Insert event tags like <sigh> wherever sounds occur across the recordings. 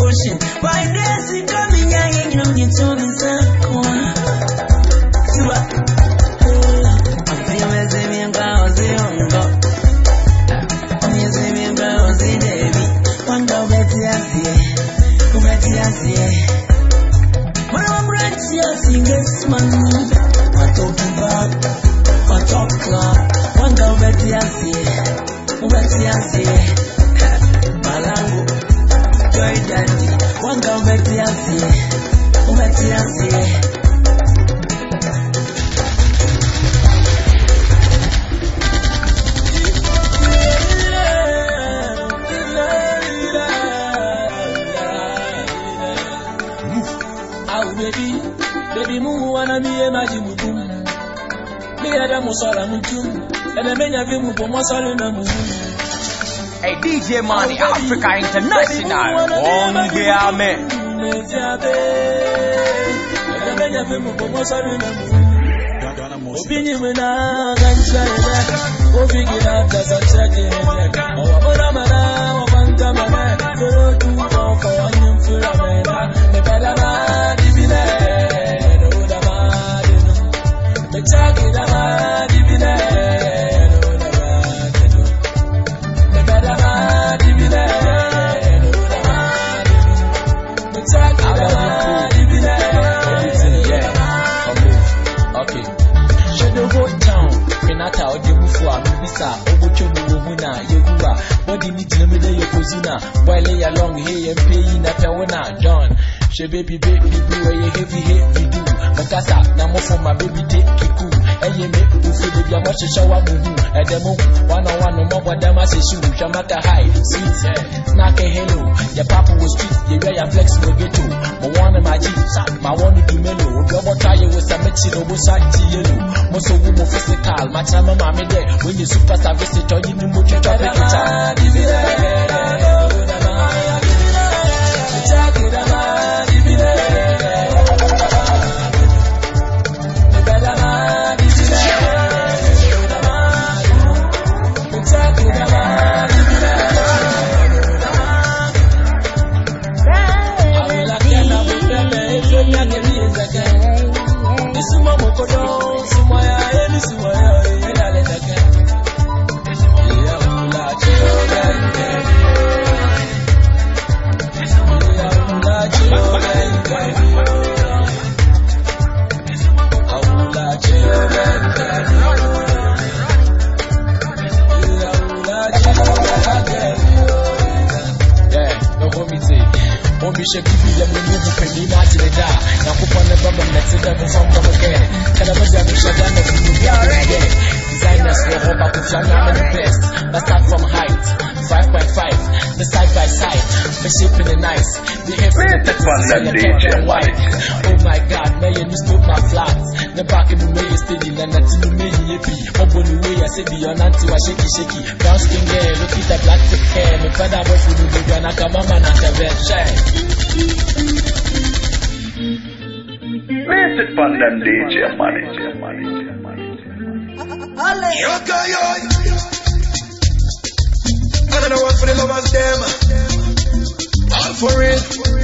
Ocean. Why there's it coming? I ain't young, you told don't go. Amazing, me and girls, they baby. One girl, Betty, I see. Betty, I see da musala mutum. Ene menya vi mu bo masale na mu. Hey DJ Money, Africa International. Onge ame. Meziabe. Ene menya vi mu bo masale na mu. Obinyi mwena gancha ene. Ofigi na tasa chake ene. Owa mora mana, wapanta mana. Zero two four four, anyum fura mena. Yeguwa Body ni Tinamide Yokozina Boy lay along here and pay na Pewona John She baby baby a heavy heavy do. Makasa na mo for my baby take it cool Eye me ufu de bia mo she shower muhu Edemo one on one no more but them as shoe Shamaka high sweet snack eh, a hello. Your papa was street you wear your flex no ghetto. Mo wanna my G my wanna do melo Obi obo try you with some mixi no bo shati yellow. Mo so wo mo physical my time mama me there when you super service or you know mo try to pick the Mr. Panda the DJ and white. Oh my god, man, you just my flat. The back in the way you steady, and that's in the way you. Up on the way I said the your auntie was shaky shaky. Brown skin girl, look at the black thick hair. Me father boy for the baby, and I come mama and the bed shine. Mr. Panda DJ Money. Yoka yo. I don't know what for the lovers them. All for it.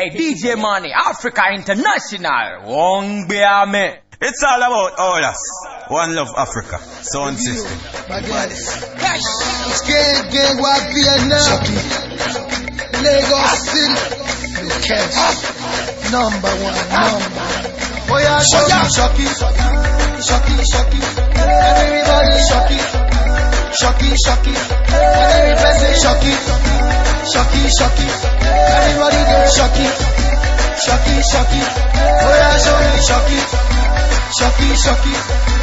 Hey, DJ Money, Africa International. Wong Beame. It's all about oh, all us. One love Africa. Sound system. Gang, gang, Vietnam. Lagos City. Number one, number. Oh yeah, shocky, shocky, shocky, shocky. Everybody shocky, shocky, shocky. Everybody shocky, shocky, shocky. Everybody get shocky, shocky, shocky. Oh yeah, shocky, shocky, shocky, shocky.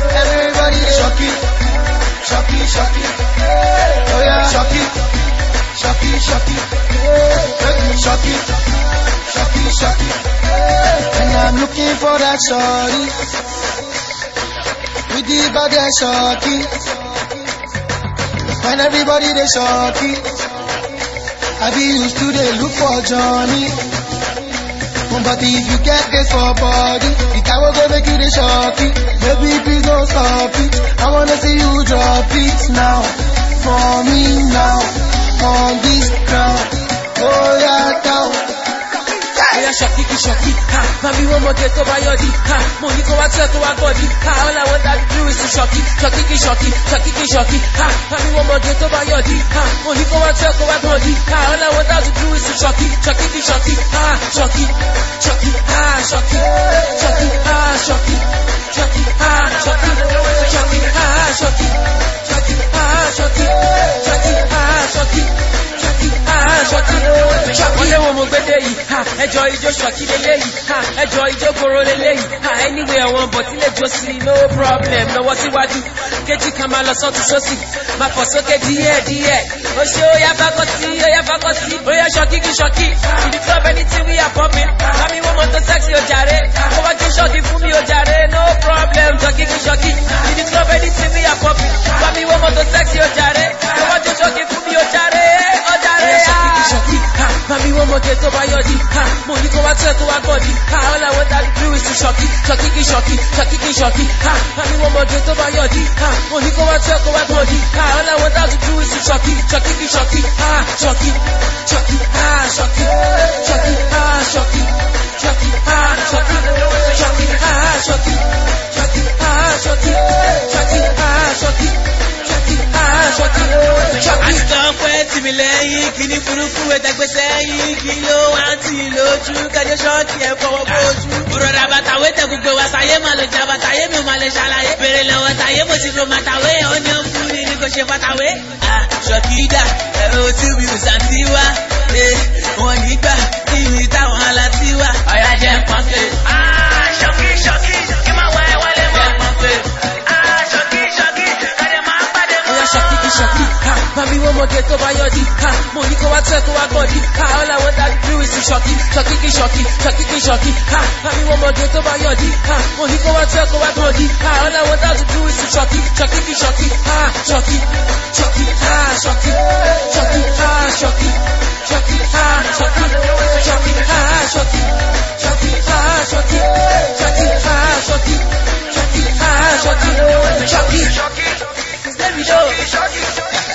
Everybody shocky, shocky, shocky. Oh yeah, shocky, shocky, shocky. Shocky, shocky, shocky. And I'm looking for that shorty with the baddest shocky. When everybody they shocky, I be used to they look for Johnny. But if you get this for body, the guy will go make you the shocky. Baby, please don't stop it. I wanna see you drop it now. For me now, on this ground. Oh yeah, down bóyá ṣàkíkì ṣàkí ha! mami wọn mọ̀jẹ̀ tó bá yọ dí ká mo ní kó wá tẹ̀ kó wá gọ̀ dí ká all I want that do is to ṣọ̀kí ṣọ̀kíkì ṣọ̀kí ṣọ̀kíkì ṣọ̀kí ká mami wọn mọ̀jẹ̀ tó bá your dí ha! mo ní kó wá tẹ̀ kó wá gọ̀ dí ká all I want that do is to ṣọ̀kí ṣọ̀kíkì ṣọ̀kí ha! ṣọ̀kí ṣọ̀kí ha! ṣọ̀kí ṣọ̀kí ha! ṣọ̀kí ṣọ̀kí. lélẹ́yìí ẹjọ́ ijó ṣọ̀kí lélẹ́yìí. Ẹjọ́ ijó koro lélẹ́yìí. Anyway àwọn bọ̀ tílẹ̀ jó sí no problem. Lọ́wọ́ síwájú kéjì kan máa lọ sọ́tún sósì. Máa fọ̀ sókè díẹ̀ díẹ̀. Ó ṣe ó yá fakọ́tì ó yá fakọ́tì ó yá ṣọ̀kí kí ṣọ̀kí. Ibi tí ọbẹ̀ ní tí wí àpọ́pẹ́ àmì wọ́n mọ́tò sẹ́ksì òjàre ó wá kí ṣọ̀kí fún mi òjàre no problem ṣọ̀kí kí ṣọ̀kí. Ibi tí ọbẹ̀ ní tí wí àpọ́pẹ́ àmì wọ́n mọ́tò sẹ́ksì òjàre ó wá kí ṣọ̀kí fún mi òjàre ó jàre, ó jàre, ah. Mami wọ́n mọ̀ gẹ́ tó bá yọ̀dí. Ha, mo ní kó wá tẹ́ kó wá gọ̀dí. Ha, all I want that do is to ṣọ́kí, ṣọ́kí kí ṣọ́kí, ṣọ́kí kí ṣọ́kí. Ha, mami wọ́n mọ̀ gẹ́ tó bá yọ̀dí. Ha, mo ní kó wá tẹ́ kó wá gọ̀dí. Ha, all I want that to do is to ṣọ́kí, ṣọ́kí kí ṣọ́kí. Ha, ṣọ́kí, ṣọ́kí, ha, ṣọ́kí, ṣọ́kí, ha, ṣọ́kí, ṣọ́kí, ha, ṣọ́kí, ṣọ́kí, ha, ṣọ́kí, ṣọ́kí, ha, ṣọ́kí, ṣọ́kí, ha, ṣọ́kí, ṣọ́kí, ha, ṣọ́kí, ṣọ́kí. Àtìtàn pẹ́ tì mí lẹ́yìn, kìíní burúkú ẹ̀dẹ́gbẹ́ sẹ́yìn, kí ló wá tì lójú, kájọ ṣọ́ọ̀kì ẹ̀ fọwọ́ bójú. Bùrọ̀dà bàtàwé tẹ gbogbo wa sáyé máa lè jà bàtàyé mi ò máa lè ṣàlàyé. Bèrè lọ́wọ́ tàyé mo ti ro màtàwé, ó ní ó fún mi ní kò ṣe fàtàwé. Ṣọ̀kìdà ẹ̀rọ tí mi ò sàtí wá. Wọ́n nígbà tí mi táwọn aláti wá. Ọ̀yà jẹ́ Ha, mami wọ́n mọ̀ gẹ́ tó bá yọ̀dí. Ha, mo ní kó wá tẹ́ kó wá. Ha, all I want that do is to ṣọ́kí, ṣọ́kí kí ṣọ́kí, ṣọ́kí kí ṣọ́kí. Ha, mami wọ́n mọ̀ gẹ́ tó bá yọ̀dí. Ha, mo ní kó wá tẹ́ kó wá gọ̀dí. Ha, all I want that to do is to kí ṣọ́kí. Ha, ṣọ́kí, ṣọ́kí, ha, ṣọ́kí, ṣọ́kí, ha, ṣọ́kí, ṣọ́kí, ha, ṣọ́kí, ṣọ́kí, ha, ṣọ́kí, ṣọ́kí, ha, ṣọ́kí, ṣọ́kí, ha, ṣọ́kí, ṣọ́kí, ha, ṣọ́kí, ṣọ́kí. Let me know.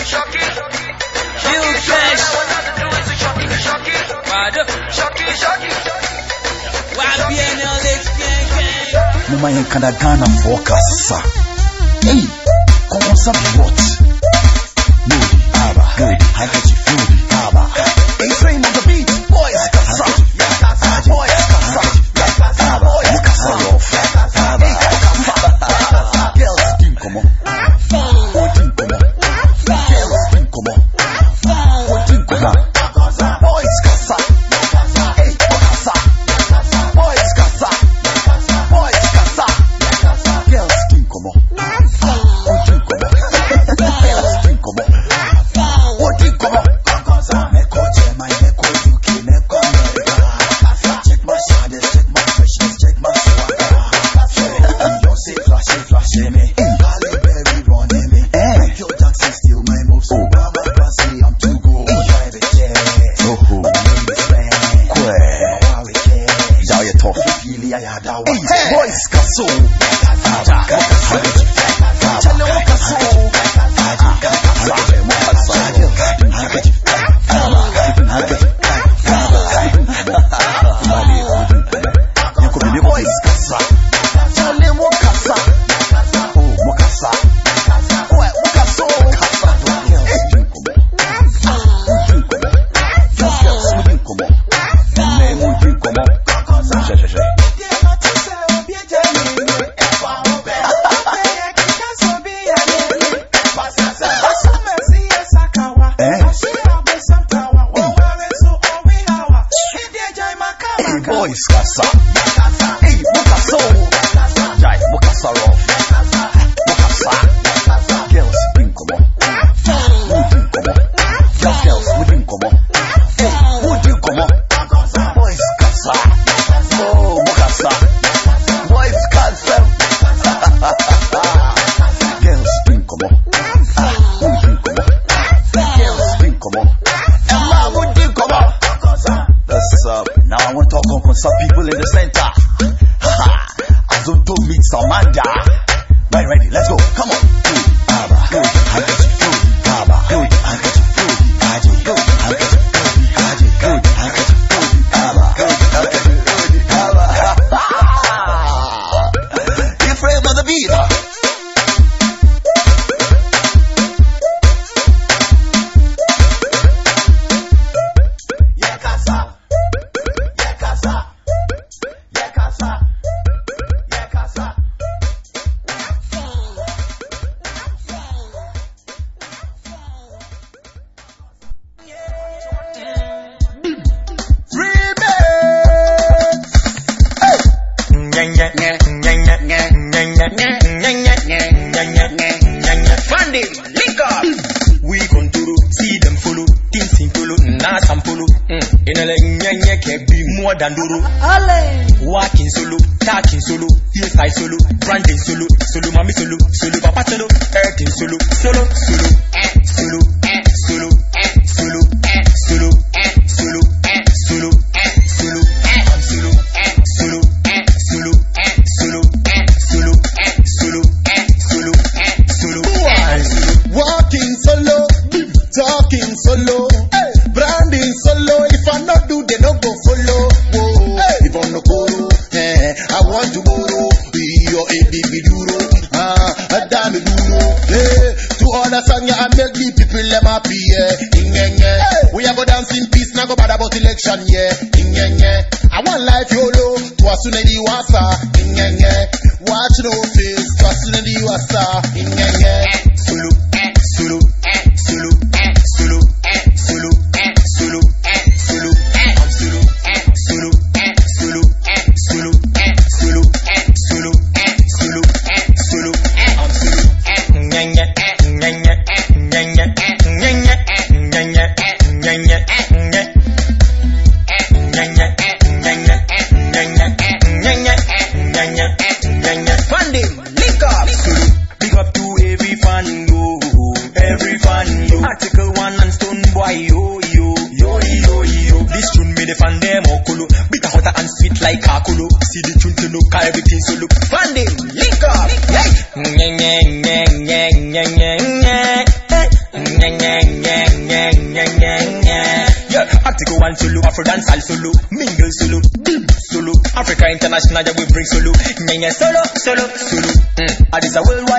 Feel fresh. Wado. YBNL, let's gang gang. Mama yɛn kada Ghanafoɔ kasa. Ei, bi what? Nodi, aba. Nodi, handkerchief, boys, kaso. Chale mo kaso. international that we bring solo. Me solo, solo, solo. Mm. A world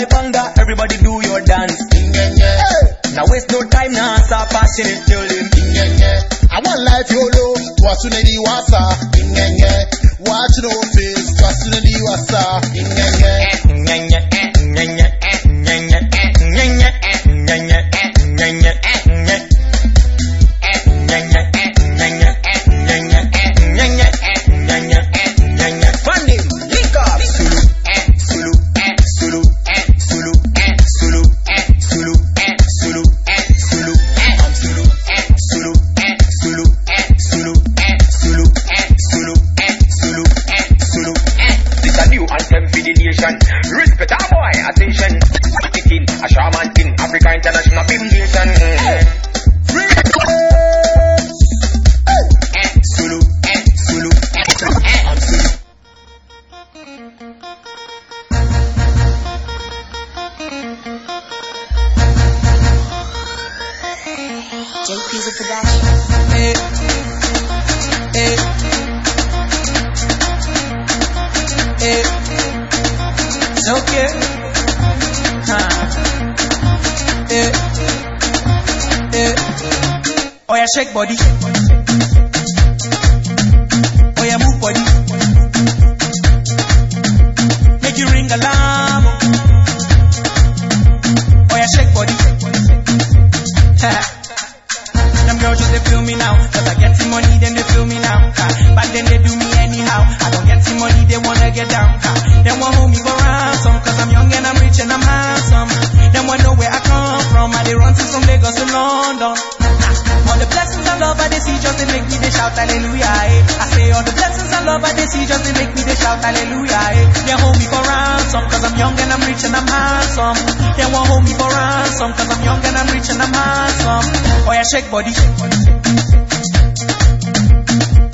shake body.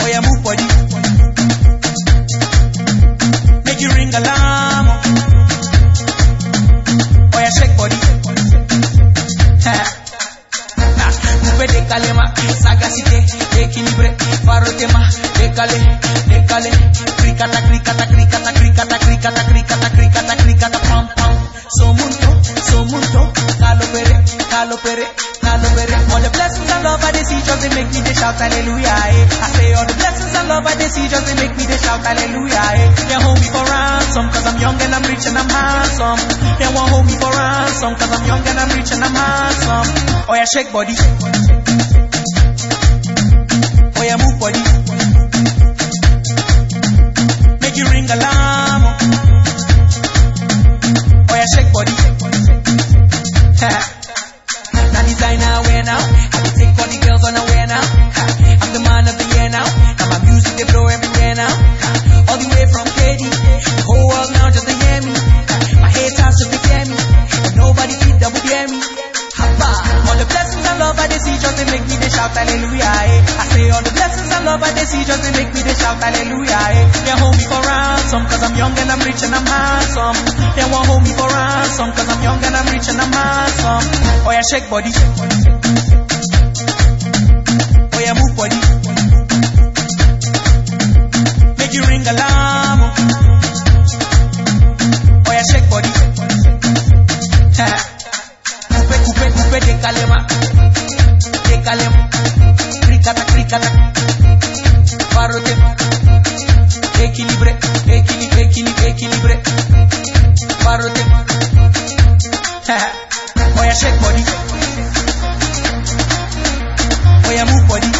Oh yeah, move body. Make you ring alarm. Oh yeah, shake body. Move de calema, sagacité, equilibre, faro tema, decale, decale, cricata, cricata, cricata. see just they make me they shout hallelujah. Eh. They hold me for ransom cause I'm young and I'm rich and I'm handsome. They won't hold me for ransom cause I'm young and I'm rich and I'm handsome. Oh yeah, shake body. Oh yeah, move body. Make you ring alarm. Oh yeah, shake body. <laughs> now designer wear now. see just they make me they shout hallelujah. Eh. They hold me for ransom cause I'm young and I'm rich and I'm handsome. They won't hold me for ransom cause I'm young and I'm rich and I'm handsome. Oh yeah, shake body. Oh yeah, move body. and rotate. oh, yeah, shake body. Oh, move body.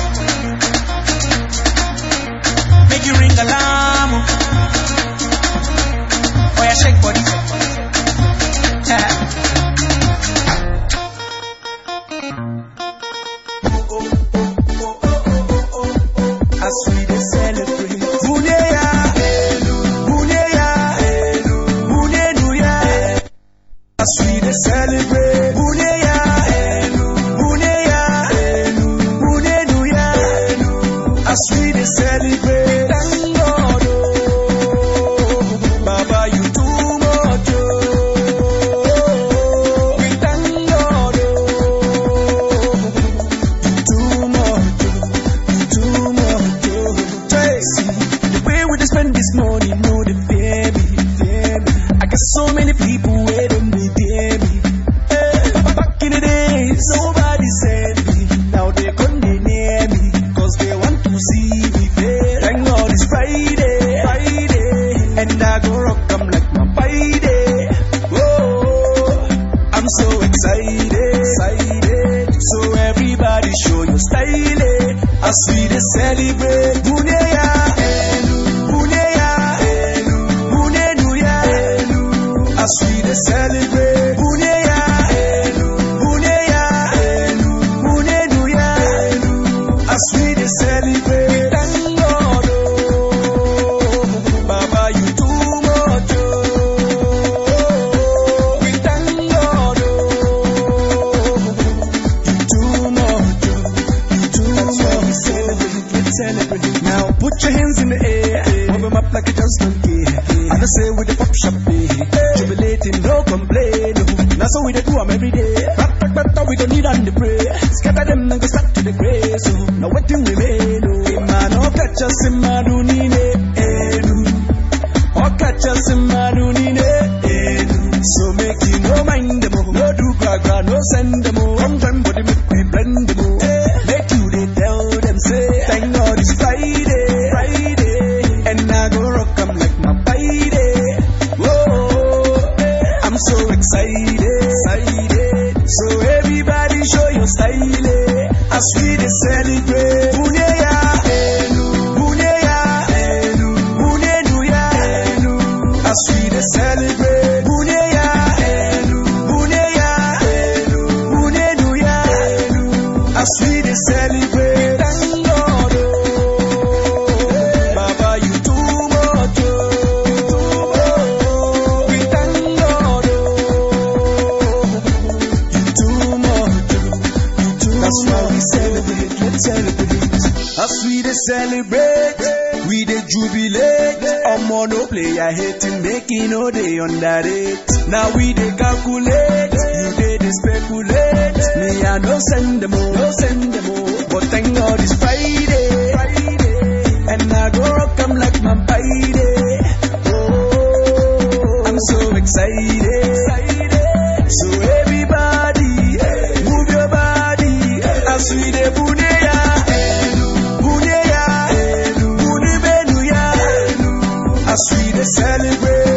more no play. I hate him making no day under it. Now we dey calculate, you dey they speculate. Me I no send them all, no send them all. But thank God it's Friday, Friday. and I go rock 'em like my Friday. Oh, I'm so excited. celebrate.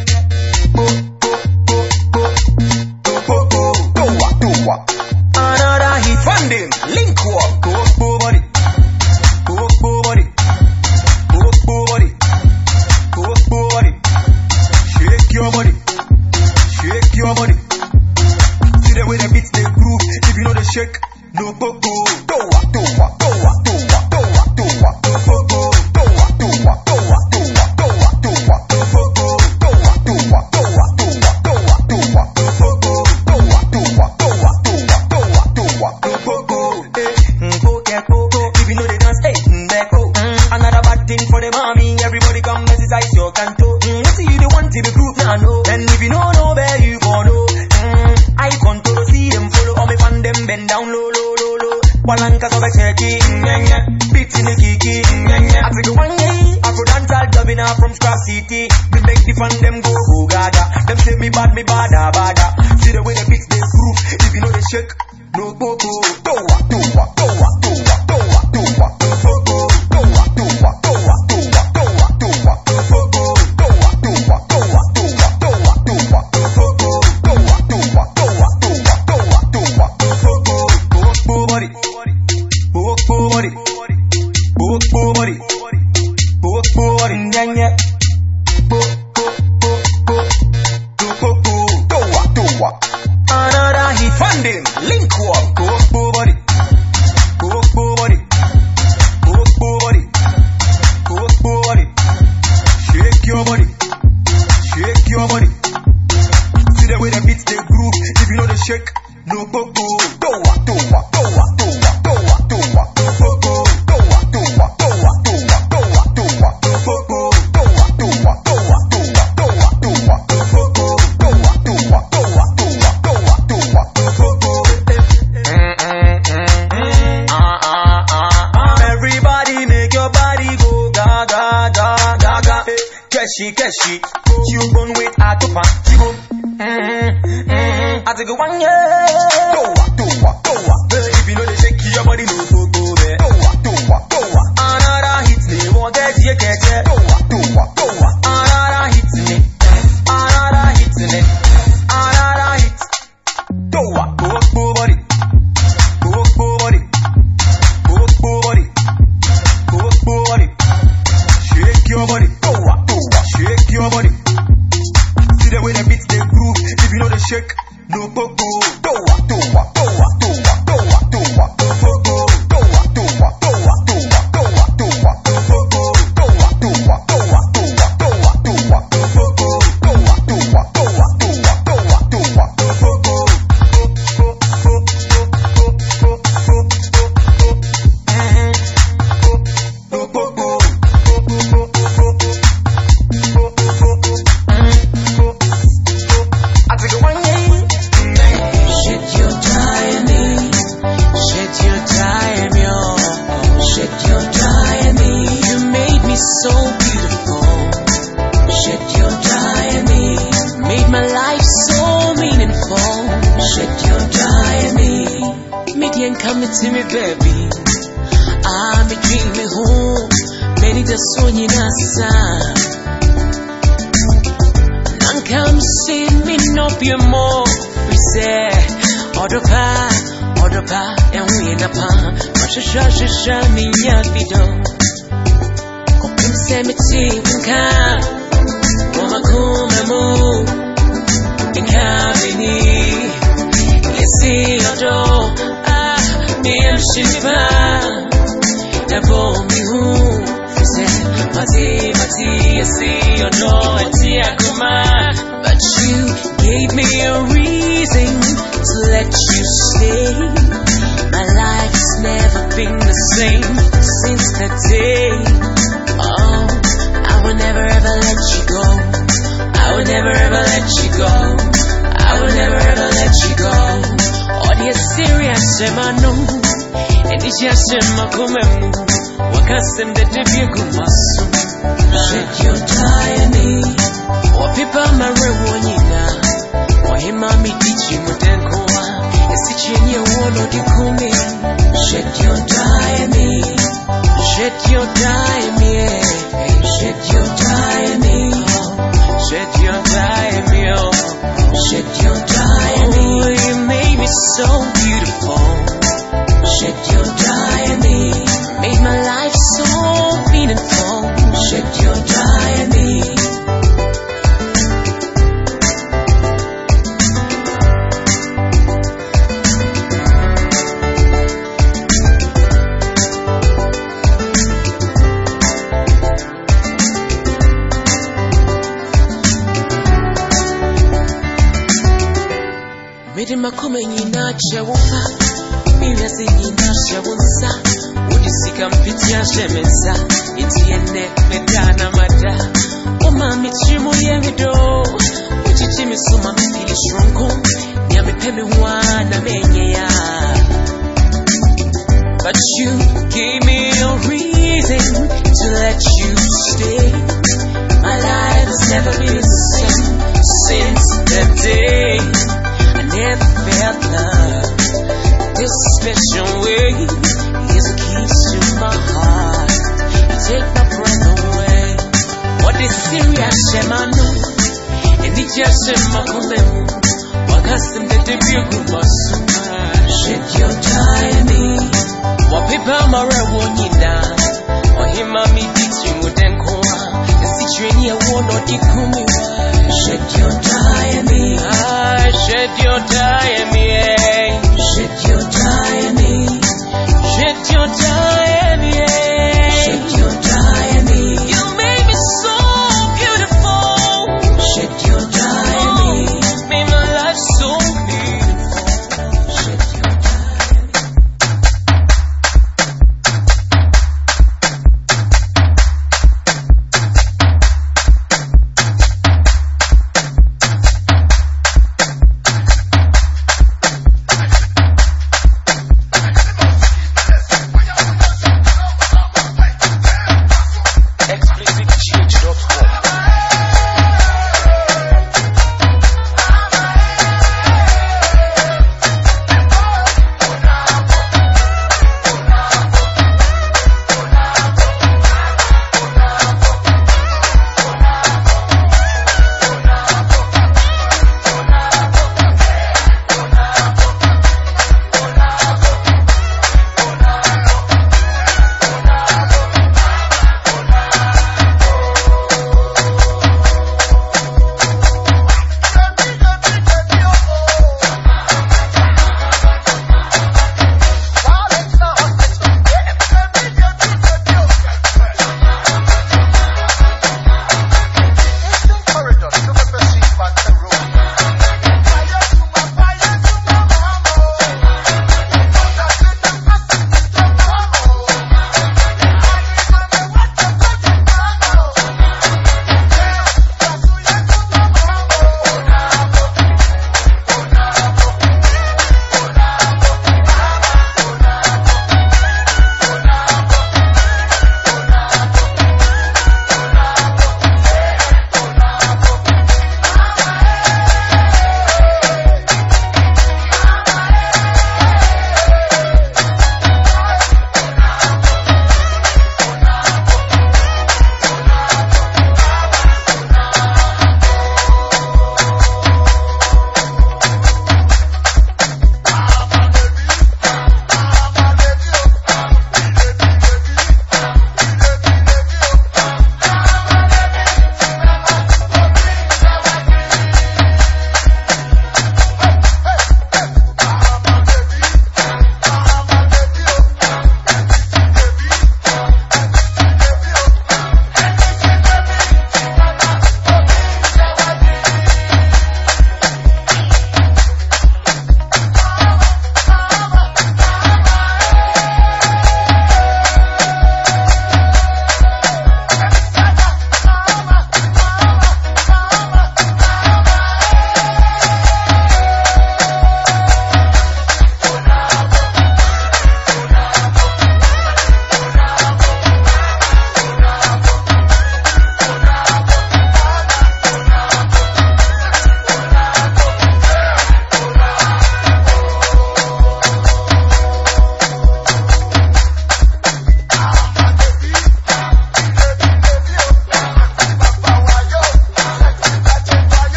Another hit. Funding. Link up. Popo body. Popo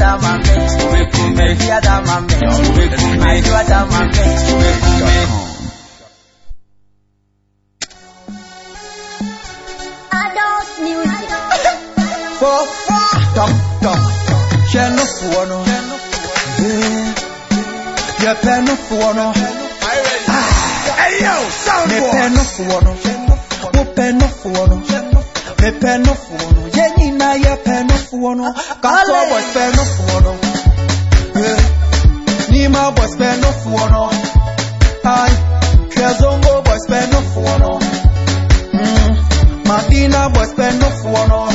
other mami, every other mami, aju other mami. Adult music. For dum dum, ṣe no fún ọ Yẹ pẹ no fún ọ Hey yo, sound Mi boy. pẹ no fún ọ Mo pẹ no fún ọ Mi pẹ no fún ọ Yẹ nyina yẹ pẹ no fún ọ Kátó boys pẹ no. Fún ọ Nima boys pẹ no. Fún ọ Ai, hwẹ zongo boys pẹ no. Fún ọ Madina boys pẹ no. Fún ọ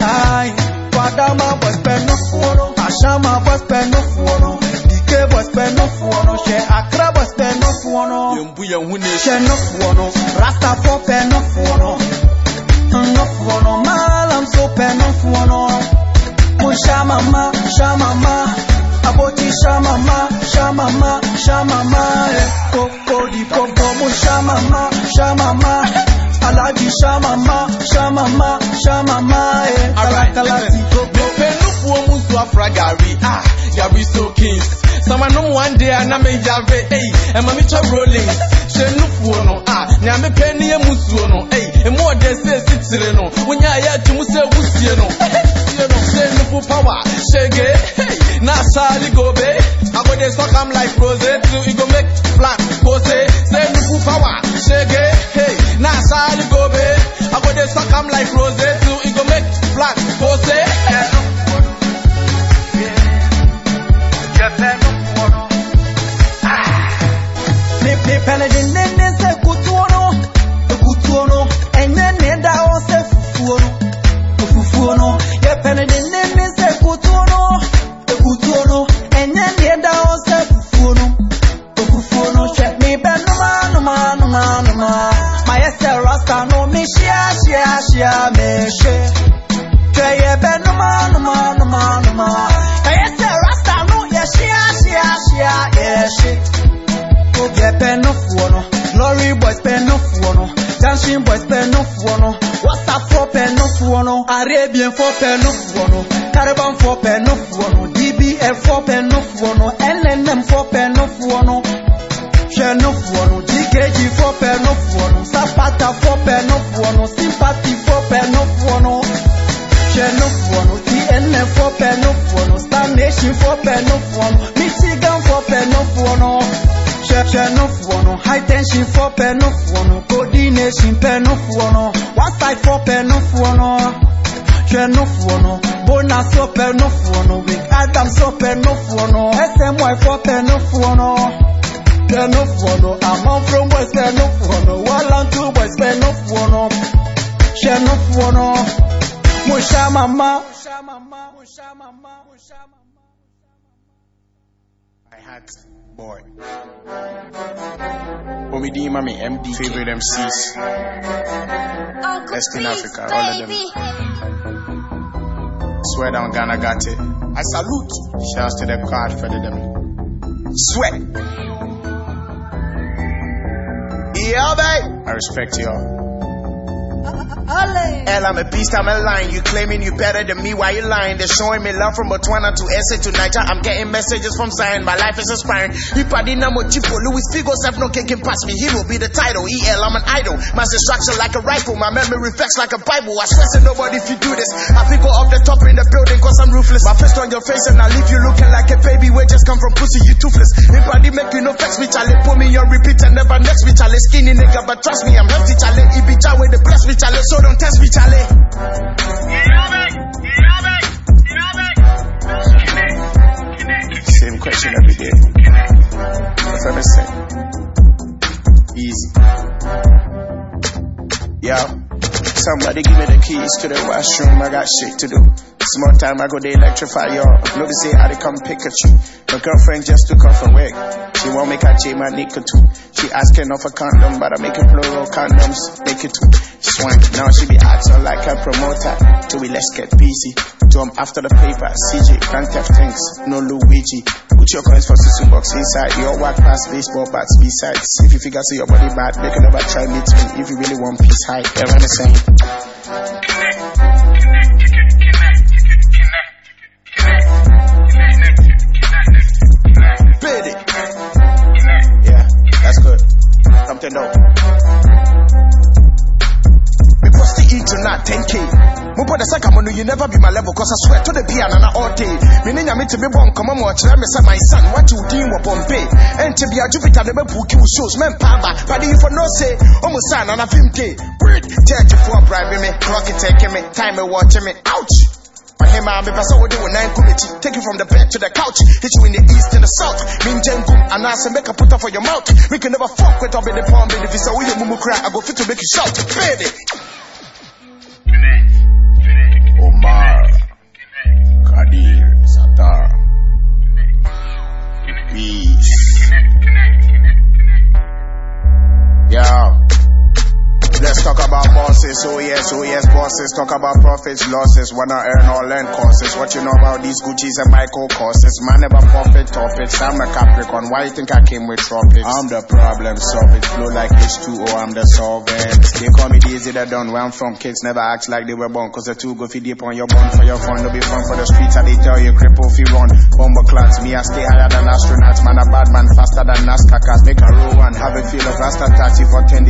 Ai, Kwadama boys pẹ no. Fún ọ Ashama boys pẹ no. Fún ọ Dike boys pẹ no. Fún ọ Ṣẹ Accra boys pẹ no. Fún ọ Yẹnbu yẹn hu ne Ṣẹ no. Fún ọ Rastafo pẹ no fún ọ No fún ọ Malam so pẹ no fún ọ Mo ṣamama ṣamama Aboti ṣamama ṣamama ṣamama Koko di koko mo ṣamama ṣamama Alaji ṣamama ṣamama ṣamama Kalakala ti koko. Penufuo mu nso afra gari ah yari so kings. Someone no one day and I may have a and my meter rolling. She ah, now penny a musuono, eh, and more they say sitireno. When I had to Musa Busiano, say no power, shake it, now Sally go be. I would they suck I'm like rose, so you go make flat, pose, say no power, shake it, hey, now Sally go be. I would they suck I'm like rose. Hwɛ nofoɔ no mohyɛ mama I had boy. Omidi Mami MD favorite MCs. Best in Africa, all of them. Swear down Ghana got it. I salute. Shouts to the card for the them. Sweat. Yeah, babe. I respect y'all. L, I'm a beast, I'm a lion. You claiming you better than me, why you lying? They're showing me love from Botswana to SA to Niger. I'm getting messages from Zion, my life is inspiring. Ipadina Mochipo, Luis Figo, have no kicking past me. He will be the title. EL, I'm an idol. My destruction like a rifle, my memory reflects like a Bible. I swear to nobody if you do this. I go off the top in the building cause I'm ruthless. My fist on your face and I leave you looking like a baby. We just come from pussy, you toothless. Ipadi make you no flex me, Charlie. Put me on repeat and never next me, Charlie. Skinny nigga, but trust me, I'm hefty, Charlie. Ibija with the bless me, Charlie. So don't test me, Charlie. Same question every day. What's ever say? Easy. Yo, somebody give me the keys to the washroom. I got shit to do. Small time I go they electrify y'all. Nobody say how they come pick a you. My girlfriend just took off her wig. She won't make her chain my nickel too. She asking off a condom, but I make it plural condoms. Make it two. Swank. Now she be acting like a promoter. Till we let's get busy. Jump after the paper. CJ, Grand Theft things. No Luigi. Put your coins for sister box inside. Your walk past baseball bats besides. If you figure see your body bad, can never try meet me. If you really want peace high, everyone the same. Yeah, that's good. You not 10k. Mupo the second one, you never be my level, cause I swear to the piano all day. Meaning I'm to be born, come on, watch them, say my son, what you deem with Bombay. And to be a Jupiter, never book you shows, men pamba, but if for no say, oh, almost son, and a film day. Word, judge for bribing me, clock it taking me, time it watching me, ouch. Him, I'm a person with the nine committee. Take you from the bed to the couch. Hit you in the east and the south. Mean Jengum, and I say make a put up for your mouth. We can never fuck with up in the palm. If it's a way you mumu cry, I go fit to make you shout. Baby. Omar. Kadir. Satar. Peace. Yeah. Let's talk about bosses, oh yes, oh yes, bosses. Talk about profits, losses. Wanna earn or learn courses. What you know about these Gucci's and Michael courses? Man never forfeit topics. I'm a Capricorn. Why you think I came with tropics? I'm the problem solving. Flow like H2O, I'm the solvent. They call me Daisy the Don. Where I'm from, kids never act like they were born. Cause the two go feed deep on your bone for your fun. No be fun for the streets. And they tell you cripple if you run. Bomber clans, me I stay higher than astronauts. Man a bad man, faster than NASCAR cars. Make a row and have a feel of Rasta taxi for 10 days.